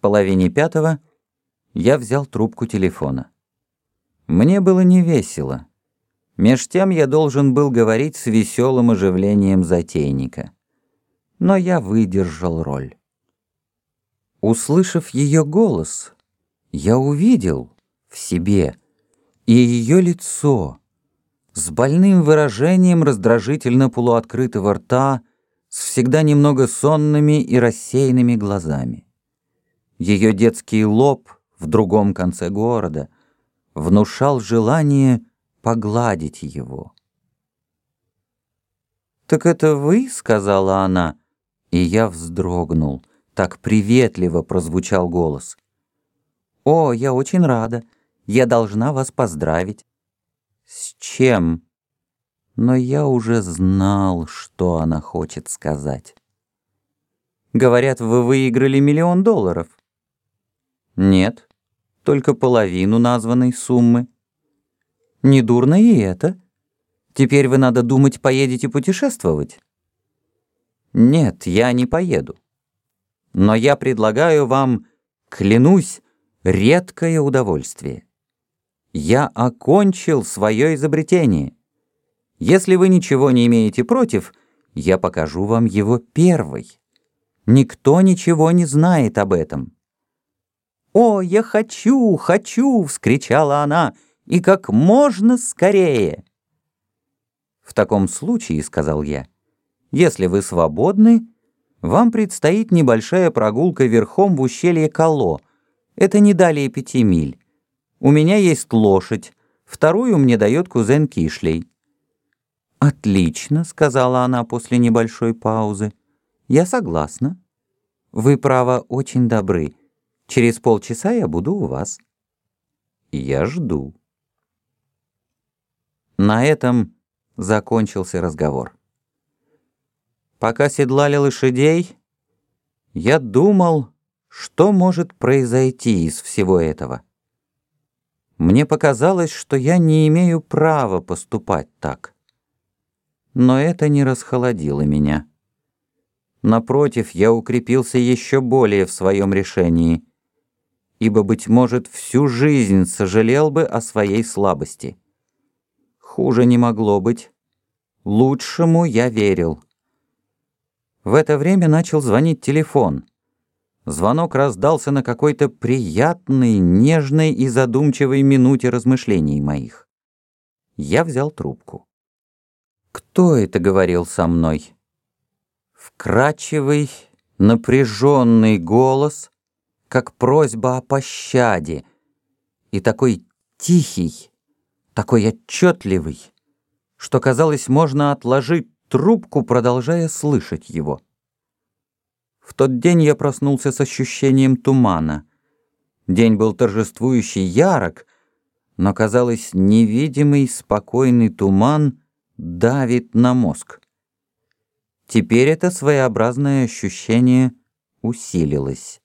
Половине пятого я взял трубку телефона. Мне было не весело. Меж тем я должен был говорить с веселым оживлением затейника. Но я выдержал роль. Услышав ее голос, я увидел в себе и ее лицо с больным выражением раздражительно полуоткрытого рта, с всегда немного сонными и рассеянными глазами. Ее детский лоб в другом конце города внушал желание погладить его. «Так это вы?» — сказала она, и я вздрогнул. Так приветливо прозвучал голос. «О, я очень рада. Я должна вас поздравить». «С чем?» Но я уже знал, что она хочет сказать. «Говорят, вы выиграли миллион долларов». «Нет, только половину названной суммы». «Недурно и это. Теперь вы, надо думать, поедете путешествовать». «Нет, я не поеду. Но я предлагаю вам, клянусь, редкое удовольствие. Я окончил свое изобретение. Если вы ничего не имеете против, я покажу вам его первый. Никто ничего не знает об этом». «О, я хочу, хочу!» — вскричала она, «и как можно скорее!» «В таком случае, — сказал я, — если вы свободны, вам предстоит небольшая прогулка верхом в ущелье Кало. Это не далее пяти миль. У меня есть лошадь, вторую мне дает кузен Кишлей». «Отлично», — сказала она после небольшой паузы. «Я согласна. Вы, право, очень добры». Через полчаса я буду у вас. Я жду. На этом закончился разговор. Пока седлали лошадей, я думал, что может произойти из всего этого. Мне показалось, что я не имею права поступать так. Но это не расхолодило меня. Напротив, я укрепился еще более в своем решении — ибо, быть может, всю жизнь сожалел бы о своей слабости. Хуже не могло быть. Лучшему я верил. В это время начал звонить телефон. Звонок раздался на какой-то приятной, нежной и задумчивой минуте размышлений моих. Я взял трубку. Кто это говорил со мной? Вкрадчивый, напряженный голос — как просьба о пощаде, и такой тихий, такой отчетливый, что, казалось, можно отложить трубку, продолжая слышать его. В тот день я проснулся с ощущением тумана. День был торжествующий ярок, но, казалось, невидимый спокойный туман давит на мозг. Теперь это своеобразное ощущение усилилось.